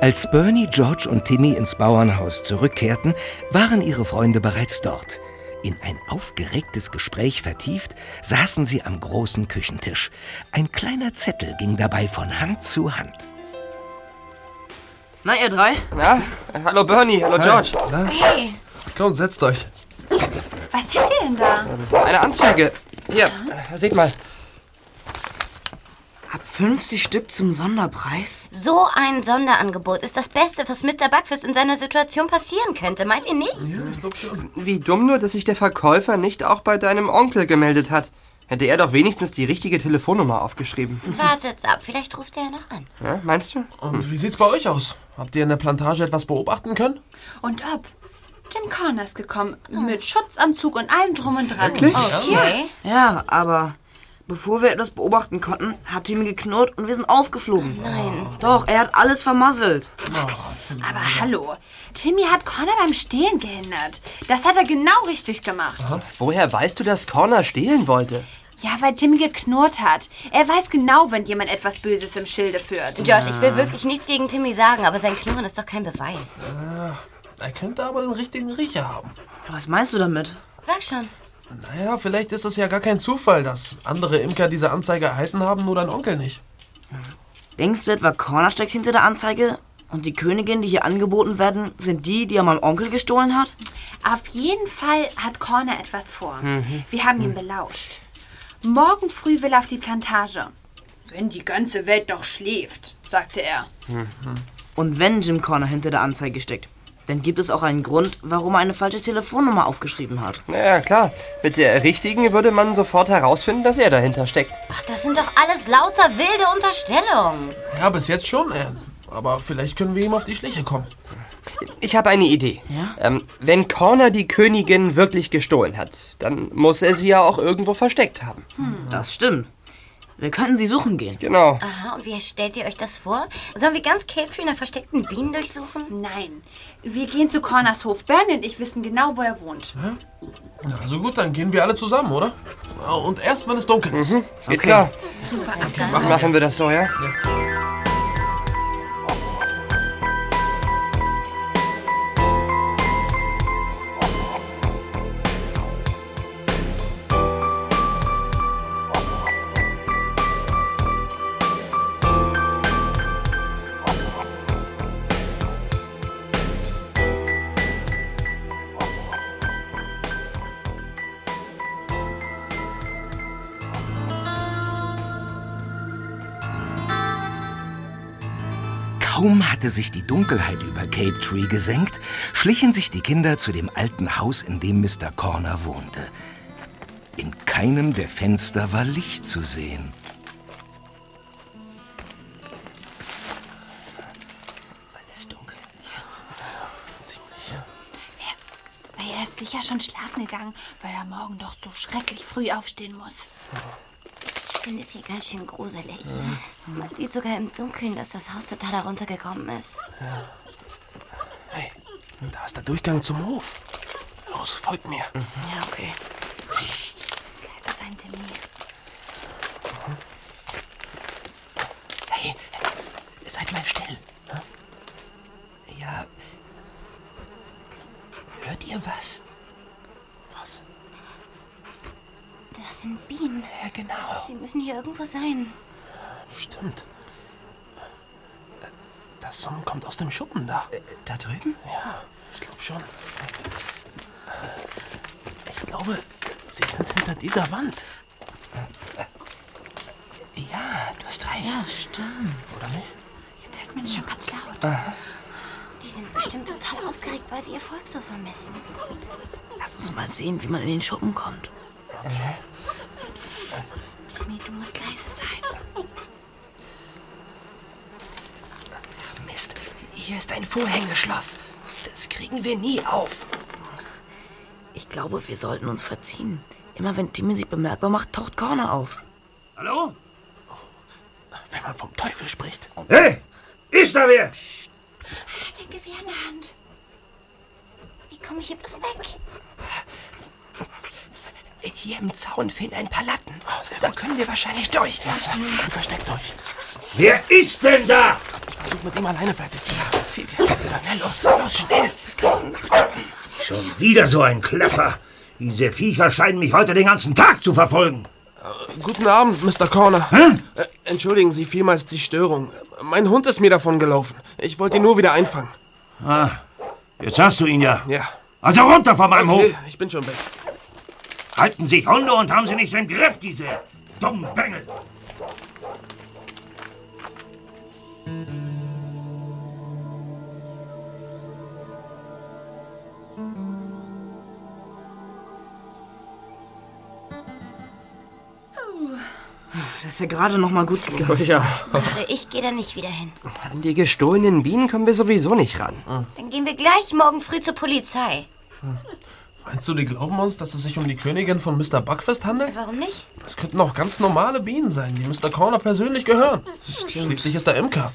Als Bernie, George und Timmy ins Bauernhaus zurückkehrten, waren ihre Freunde bereits dort. In ein aufgeregtes Gespräch vertieft, saßen sie am großen Küchentisch. Ein kleiner Zettel ging dabei von Hand zu Hand. Na, ihr drei? Na, äh, hallo Bernie, hallo George. Na? Hey, Komm, setzt euch. was habt ihr denn da? Eine Anzeige. Hier, äh, seht mal. Ab 50 Stück zum Sonderpreis? So ein Sonderangebot ist das Beste, was Mr. Buckfist in seiner Situation passieren könnte. Meint ihr nicht? Ja, ich glaube schon. Wie dumm nur, dass sich der Verkäufer nicht auch bei deinem Onkel gemeldet hat. Hätte er doch wenigstens die richtige Telefonnummer aufgeschrieben. Wartet's ab, vielleicht ruft er ja noch an. Ja, meinst du? Und wie sieht's bei euch aus? Habt ihr in der Plantage etwas beobachten können? Und ob? Jim Corner ist gekommen. Mit Schutzanzug und allem drum und dran. Wirklich? Okay. Ja, aber bevor wir etwas beobachten konnten, hat Timmy geknurrt und wir sind aufgeflogen. Nein. Doch, er hat alles vermasselt. Aber hallo, Timmy hat Connor beim Stehlen gehindert. Das hat er genau richtig gemacht. Woher weißt du, dass Corner stehlen wollte? Ja, weil Timmy geknurrt hat. Er weiß genau, wenn jemand etwas Böses im Schilde führt. George, ich will wirklich nichts gegen Timmy sagen, aber sein Knurren ist doch kein Beweis. Er könnte aber den richtigen Riecher haben. Was meinst du damit? Sag schon. Naja, vielleicht ist es ja gar kein Zufall, dass andere Imker diese Anzeige erhalten haben, nur dein Onkel nicht. Denkst du etwa, Corner steckt hinter der Anzeige? Und die Königin, die hier angeboten werden, sind die, die er meinem Onkel gestohlen hat? Auf jeden Fall hat Corner etwas vor. Wir haben ihn belauscht. Morgen früh will er auf die Plantage. Wenn die ganze Welt doch schläft, sagte er. Und wenn Jim Corner hinter der Anzeige steckt, dann gibt es auch einen Grund, warum er eine falsche Telefonnummer aufgeschrieben hat. Naja, klar. Mit der richtigen würde man sofort herausfinden, dass er dahinter steckt. Ach, das sind doch alles lauter wilde Unterstellungen. Ja, bis jetzt schon, Anne. Aber vielleicht können wir ihm auf die Schliche kommen. Ich habe eine Idee. Ja? Ähm, wenn Corner die Königin wirklich gestohlen hat, dann muss er sie ja auch irgendwo versteckt haben. Das stimmt. Wir könnten sie suchen gehen. Genau. Aha, und wie stellt ihr euch das vor? Sollen wir ganz Cape Tree nach versteckten Bienen durchsuchen? Nein, wir gehen zu Corners Hof. Bernie und ich wissen genau, wo er wohnt. Na, also gut, dann gehen wir alle zusammen, oder? Ja, Und erst, wenn es dunkel ist. Geht klar. Mach- Machen wir das so, ja? Kaum hatte sich die Dunkelheit über Cape Tree gesenkt, schlichen sich die Kinder zu dem alten Haus, in dem Mr. Corner wohnte. In keinem der Fenster war Licht zu sehen. Alles dunkel. Er ist sicher schon schlafen gegangen, weil er morgen doch so schrecklich früh aufstehen muss. Ich finde es hier ganz schön gruselig. Man sieht sogar im Dunkeln, dass das Haus total heruntergekommen ist. Hey, da ist der Durchgang zum Hof. Los, folgt mir. Ja, okay. Leise sein, Timmy. Hey, seid mal still. Ja. Hört ihr? Was? Das sind Bienen. Ja, genau. Sie müssen hier irgendwo sein. Stimmt. Das Summen kommt aus dem Schuppen da. Da drüben? Ja, ich glaube schon. Ich glaube, sie sind hinter dieser Wand. Ja, du hast recht. Ja, stimmt. Oder nicht? Jetzt hört man es schon ganz laut. Die sind bestimmt total aufgeregt, weil sie ihr Volk so vermissen. Lass uns mal sehen, wie man in den Schuppen kommt. Timmy, du musst leise sein. Mist, hier ist ein Vorhängeschloss. Das kriegen wir nie auf. Ich glaube, wir sollten uns verziehen. Immer wenn Timmy sich bemerkbar macht, taucht Corner auf. Hallo? Wenn man vom Teufel spricht. Hey! Ist da wer? Er hat ein Gewehr in der Hand. Wie komme ich hier bloß weg? Hier im Zaun fehlen ein paar Latten. Sehr Da können wir wahrscheinlich durch. Ja, versteckt euch. Wer ist denn da? Ich versuche mit ihm alleine fertig zu machen. Dann los, los, schnell. Es gleich Nachtjoggen. Schon wieder so ein Kleffer. Diese Viecher scheinen mich heute den ganzen Tag zu verfolgen. Guten Abend, Mr. Corner. Äh, entschuldigen Sie vielmals die Störung. Mein Hund ist mir davon gelaufen. Ich wollte ihn nur wieder einfangen. Ah, jetzt hast du ihn ja. Ja. Also runter von meinem Okay, Hof. ich bin schon weg. Halten sich Hunde und haben sie nicht im Griff, diese dummen Bengel. Das ist ja gerade noch mal gut gegangen. Ja, Also ich gehe da nicht wieder hin. an die gestohlenen Bienen kommen wir sowieso nicht ran. Dann gehen wir gleich morgen früh zur Polizei. Meinst du, die glauben uns, dass es sich um die Königin von Mr. Buckfist handelt? Warum nicht? Das könnten auch ganz normale Bienen sein, die Mr. Corner persönlich gehören. Schließlich ist er Imker.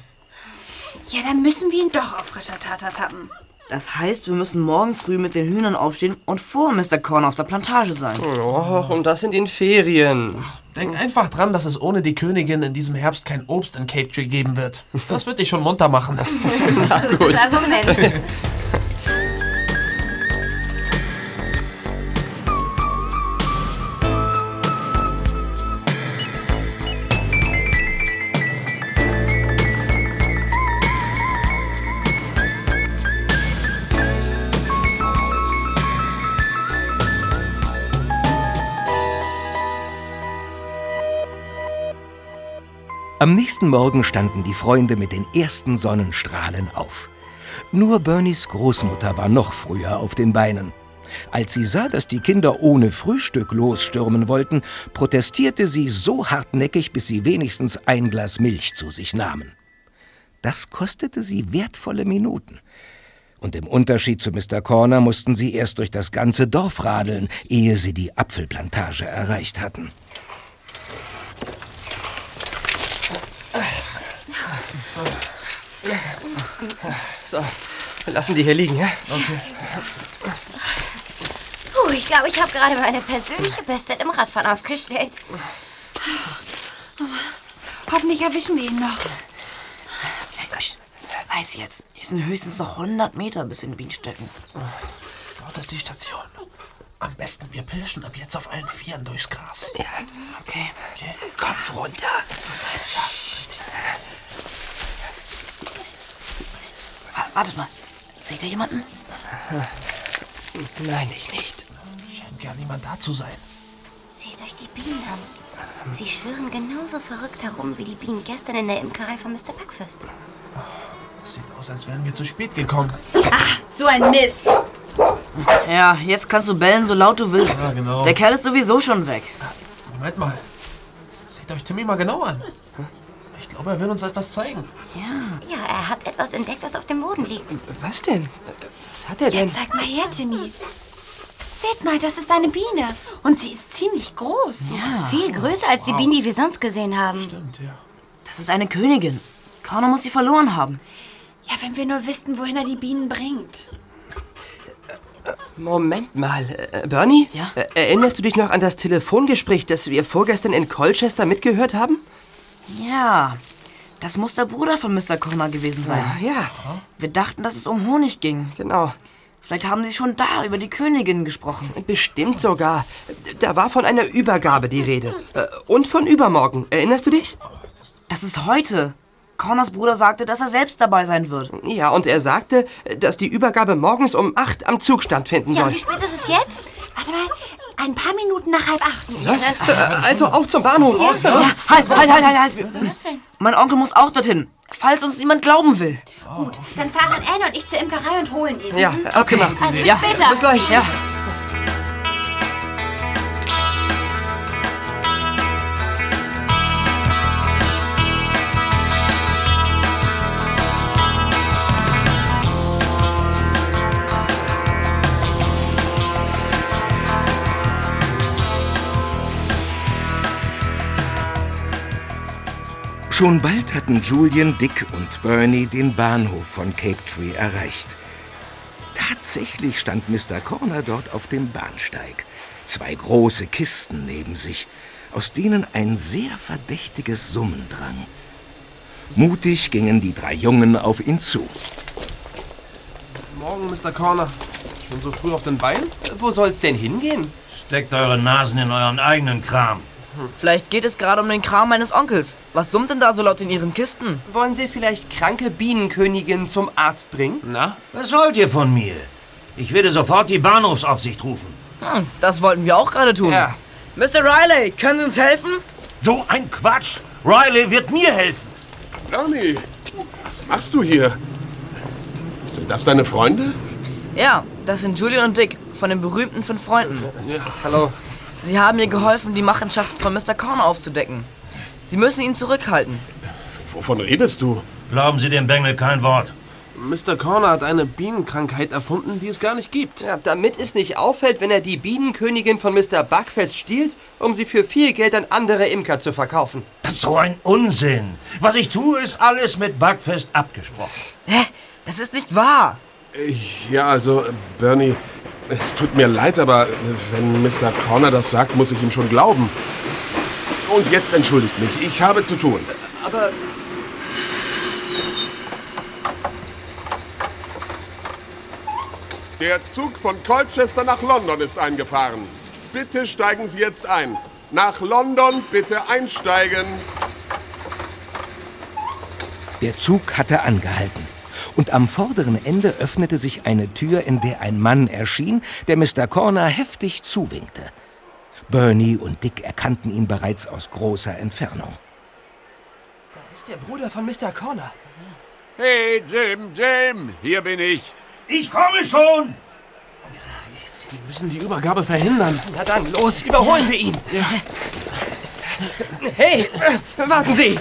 Ja, dann müssen wir ihn doch auf frischer Tat ertappen. Das heißt, wir müssen morgen früh mit den Hühnern aufstehen und vor Mr. Corner auf der Plantage sein. Oh, und das in den Ferien. Denk einfach dran, dass es ohne die Königin in diesem Herbst kein Obst in Cape Tree geben wird. Das wird dich schon munter machen. Gutes Argument. Am nächsten Morgen standen die Freunde mit den ersten Sonnenstrahlen auf. Nur Bernies Großmutter war noch früher auf den Beinen. Als sie sah, dass die Kinder ohne Frühstück losstürmen wollten, protestierte sie so hartnäckig, bis sie wenigstens ein Glas Milch zu sich nahmen. Das kostete sie wertvolle Minuten. Und im Unterschied zu Mr. Corner mussten sie erst durch das ganze Dorf radeln, ehe sie die Apfelplantage erreicht hatten. So, wir lassen die hier liegen, ja? Puh, ich glaube, ich habe gerade meine persönliche Bestzeit im Radfahren aufgestellt. Hoffentlich erwischen wir ihn noch. Weiß jetzt. Hier sind höchstens noch 100 Meter bis in Bienenstöcken. Dort ist die Station. Am besten wir pirschen ab jetzt auf allen Vieren durchs Gras. Ja, Okay. Kopf runter. Wa- Wartet mal. Seht ihr jemanden? Nein, ich nicht. Scheint gar niemand da zu sein. Seht euch die Bienen an. Sie schwirren genauso verrückt herum wie die Bienen gestern in der Imkerei von Mr. Buckfist. Sieht aus, als wären wir zu spät gekommen. So ein Mist. Ja, jetzt kannst du bellen, so laut du willst. Ja, genau. Der Kerl ist sowieso schon weg. Moment mal. Seht euch Timmy mal genau an. Ich glaube, er will uns etwas zeigen. Ja. Ja, er hat etwas entdeckt, das auf dem Boden liegt. Was denn? Was hat er Ja, denn? zeig mal her, Timmy. Seht mal, das ist eine Biene. Und sie ist ziemlich groß. Ja. Viel größer als die Bienen, die wir sonst gesehen haben. Stimmt, ja. Das ist eine Königin. Connor muss sie verloren haben. Ja, wenn wir nur wüssten, wohin er die Bienen bringt. Moment mal, äh, Bernie? Ja? Äh, erinnerst du dich noch an das Telefongespräch, das wir vorgestern in Colchester mitgehört haben? Ja, das muss der Bruder von Mr. Connor gewesen sein. Ja, Wir dachten, dass es um Honig ging. genau. Vielleicht haben sie schon da über die Königin gesprochen. Bestimmt sogar. Da war von einer Übergabe die Rede. Äh, Und von übermorgen. Erinnerst du dich? Das ist heute. Connors Bruder sagte, dass er selbst dabei sein wird. Ja, und er sagte, dass die Übergabe morgens um 8 am Zug stattfinden Ja, soll. wie spät ist es jetzt? Warte mal, ein paar Minuten nach halb acht. Was? Äh, Also auf zum Bahnhof. Ja, halt, halt, halt, halt, halt. Was denn? Mein Onkel muss auch dorthin, falls uns niemand glauben will. Gut, dann fahren Anne und ich zur Imkerei und holen ihn. Ja, abgemacht. Also bis ja, später. bis gleich. Ja. Schon bald hatten Julian, Dick und Bernie den Bahnhof von Cape Tree erreicht. Tatsächlich stand Mr. Corner dort auf dem Bahnsteig. Zwei große Kisten neben sich, aus denen ein sehr verdächtiges Summen drang. Mutig gingen die drei Jungen auf ihn zu. Morgen, Mr. Corner. Schon so früh auf den Beinen? Wo soll's denn hingehen? Steckt eure Nasen in euren eigenen Kram. Vielleicht geht es gerade um den Kram meines Onkels. Was summt denn da so laut in ihren Kisten? Wollen Sie vielleicht kranke Bienenkönigin zum Arzt bringen? Na? Was wollt ihr von mir? Ich werde sofort die Bahnhofsaufsicht rufen. Hm, das wollten wir auch gerade tun. Ja. Mr. Riley, können Sie uns helfen? So ein Quatsch! Riley wird mir helfen. Bernie, was machst du hier? Sind das deine Freunde? Ja, das sind Julian und Dick von den berühmten fünf Freunden. Hallo. Sie haben mir geholfen, die Machenschaften von Mr. Corner aufzudecken. Sie müssen ihn zurückhalten. Wovon redest du? Glauben Sie dem Bengel kein Wort. Mr. Corner hat eine Bienenkrankheit erfunden, die es gar nicht gibt. Ja, damit es nicht auffällt, wenn er die Bienenkönigin von Mr. Buckfest stiehlt, um sie für viel Geld an andere Imker zu verkaufen. So ein Unsinn. Was ich tue, ist alles mit Backfest abgesprochen. Hä? Das ist nicht wahr. Ja, also, Bernie, es tut mir leid, aber wenn Mr. Corner das sagt, muss ich ihm schon glauben. Und jetzt entschuldigt mich, ich habe zu tun. Aber Der Zug von Colchester nach London ist eingefahren. Bitte steigen Sie jetzt ein. Nach London bitte einsteigen. Der Zug hatte angehalten. Und am vorderen Ende öffnete sich eine Tür, in der ein Mann erschien, der Mr. Corner heftig zuwinkte. Bernie und Dick erkannten ihn bereits aus großer Entfernung. da ist der Bruder von Mr. Corner. Hey, Jim, Jim, hier bin ich. Ich komme schon! Wir müssen die Übergabe verhindern. Na dann, los, überholen wir ihn. Hey, äh, warten Sie.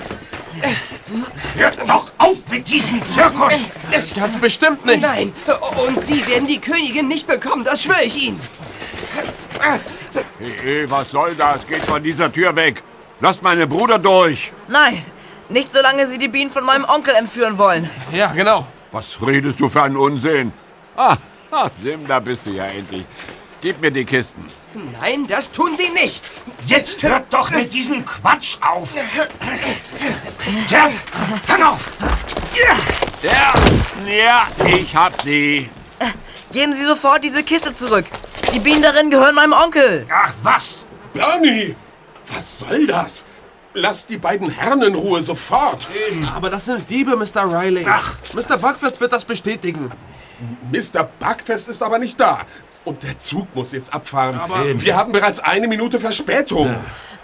Hört doch auf mit diesem Zirkus! Ganz bestimmt nicht. Nein, und Sie werden die Königin nicht bekommen, das schwöre ich Ihnen. Hey, hey, was soll das? Geht von dieser Tür weg. Lasst meine Bruder durch. Nein, nicht solange Sie die Bienen von meinem Onkel entführen wollen. Ja, genau. Was redest du für einen Unsinn? Ah, ah, Jim, da bist du ja endlich. Gib mir die Kisten. Nein, das tun Sie nicht. Jetzt hört doch mit diesem Quatsch auf! Jeff, fang auf! Ja, ja, ich hab sie. Geben Sie sofort diese Kiste zurück. Die Bienen darin gehören meinem Onkel. Ach was! Bernie, was soll das? Lass die beiden Herren in Ruhe, sofort. Aber das sind Diebe, Mr. Riley. Ach. Mr. Buckfest wird das bestätigen. Mr. Buckfest ist aber nicht da. Und der Zug muss jetzt abfahren. Aber- wir haben bereits eine Minute Verspätung.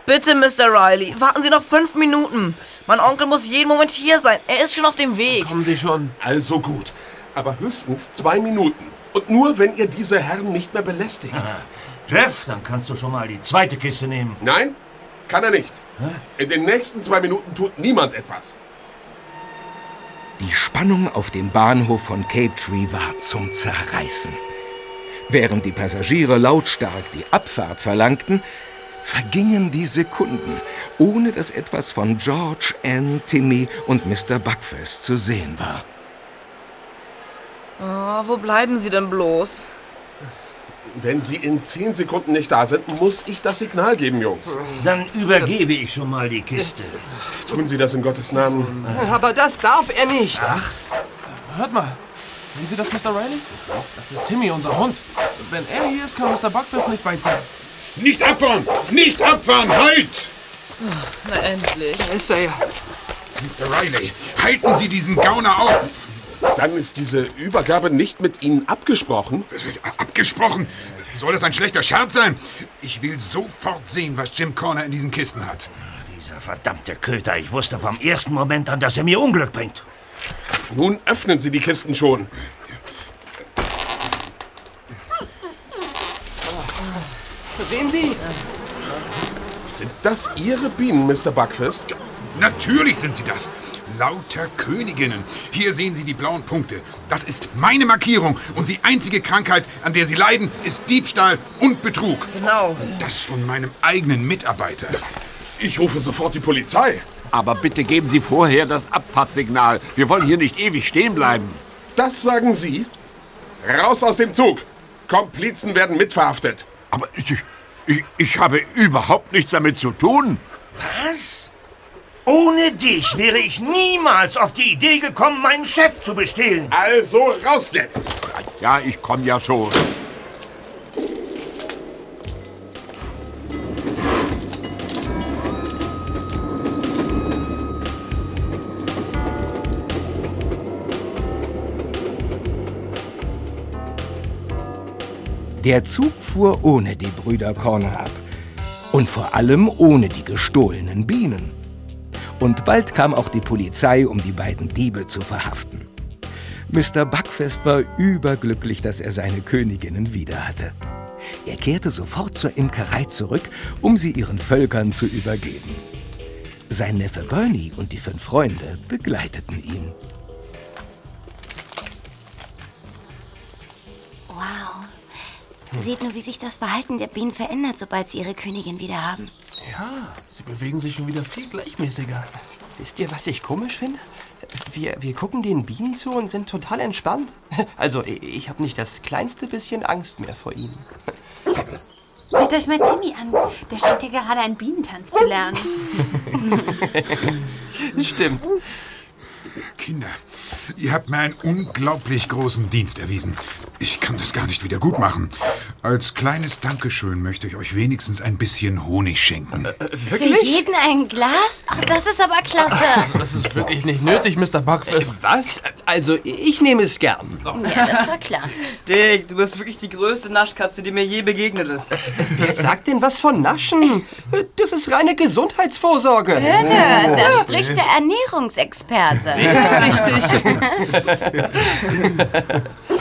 Bitte, Mr. Riley, warten Sie noch fünf Minuten. Mein Onkel muss jeden Moment hier sein. Er ist schon auf dem Weg. Kommen Sie schon. Also gut, aber höchstens zwei Minuten. Und nur, wenn ihr diese Herren nicht mehr belästigt. Jeff, dann kannst du schon mal die zweite Kiste nehmen. Nein, kann er nicht. In den nächsten zwei Minuten tut niemand etwas. Die Spannung auf dem Bahnhof von Cape Tree war zum Zerreißen. Während die Passagiere lautstark die Abfahrt verlangten, vergingen die Sekunden, ohne dass etwas von George, Ann, Timmy und Mr. Buckfast zu sehen war. Oh, wo bleiben Sie denn bloß? Wenn Sie in zehn Sekunden nicht da sind, muss ich das Signal geben, Jungs. Dann übergebe ich schon mal die Kiste. Tun Sie das in Gottes Namen. Aber das darf er nicht. Hört mal. Sehen Sie das, Mr. Riley? Das ist Timmy, unser Hund. Wenn er hier ist, kann Mr. Buckfist nicht weit sein. Nicht abfahren! Nicht abfahren! Halt! Na endlich. Da ist er ja. Mr. Riley, halten Sie diesen Gauner auf! Dann ist diese Übergabe nicht mit Ihnen abgesprochen? Abgesprochen? Soll das ein schlechter Scherz sein? Ich will sofort sehen, was Jim Corner in diesen Kisten hat. Dieser verdammte Köter, ich wusste vom ersten Moment an, dass er mir Unglück bringt. Nun öffnen Sie die Kisten schon. Sehen Sie? Sind das Ihre Bienen, Mr. Buckfist? Natürlich sind sie das. Lauter Königinnen. Hier sehen Sie die blauen Punkte. Das ist meine Markierung. Und die einzige Krankheit, an der Sie leiden, ist Diebstahl und Betrug. Genau. Das von meinem eigenen Mitarbeiter. Ich rufe sofort die Polizei. Aber bitte geben Sie vorher das Abfahrtssignal. Wir wollen hier nicht ewig stehen bleiben. Das sagen Sie? Raus aus dem Zug. Komplizen werden mitverhaftet. Aber ich, ich, ich habe überhaupt nichts damit zu tun. Was? Ohne dich wäre ich niemals auf die Idee gekommen, meinen Chef zu bestehlen. Also raus jetzt. Ja, ich komme ja schon. Der Zug fuhr ohne die Brüder Corner ab. Und vor allem ohne die gestohlenen Bienen. Und bald kam auch die Polizei, um die beiden Diebe zu verhaften. Mr. Buckfest war überglücklich, dass er seine Königinnen wieder hatte. Er kehrte sofort zur Imkerei zurück, um sie ihren Völkern zu übergeben. Sein Neffe Bernie und die fünf Freunde begleiteten ihn. Wow. Seht nur, wie sich das Verhalten der Bienen verändert, sobald sie ihre Königin wieder haben. Ja, sie bewegen sich schon wieder viel gleichmäßiger. Wisst ihr, was ich komisch finde? Wir, wir gucken den Bienen zu und sind total entspannt. Also, ich habe nicht das kleinste bisschen Angst mehr vor ihnen. Seht euch mal Timmy an. Der scheint ja gerade einen Bienentanz zu lernen. Stimmt. Kinder, ihr habt mir einen unglaublich großen Dienst erwiesen. Ich kann das gar nicht wieder gut machen. Als kleines Dankeschön möchte ich euch wenigstens ein bisschen Honig schenken. Für jeden ein Glas? Ach, das ist aber klasse. Also, das ist wirklich nicht nötig, Mr. Buckfist. Was? Also, ich nehme es gern. Ja, das war klar. Dick, du bist wirklich die größte Naschkatze, die mir je begegnet ist. Wer sagt denn was von Naschen? Das ist reine Gesundheitsvorsorge. Hörte, da spricht der Ernährungsexperte. Ja, richtig.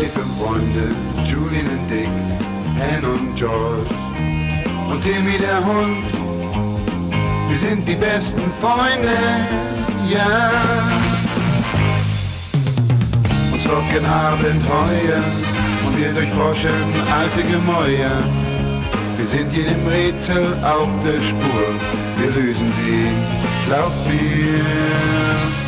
die fünf Freunde, Julian und Dick, Anne und George und Timmy der Hund. Wir sind die besten Freunde, ja. Uns locken Abenteuer und wir durchforschen alte Gemäuer. Wir sind jedem Rätsel auf der Spur, wir lösen sie, glaubt mir.